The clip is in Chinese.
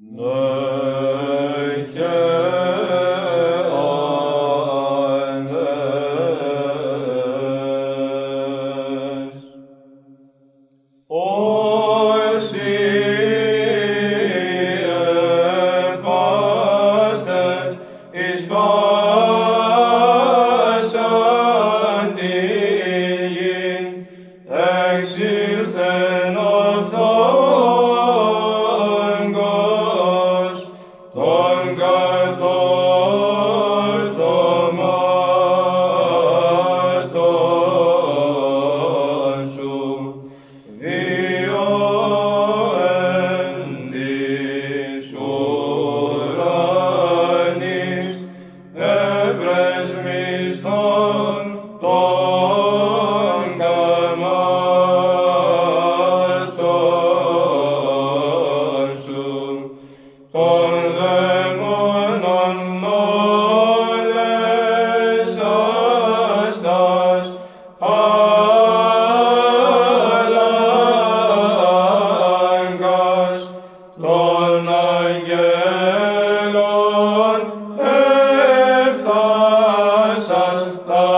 Dona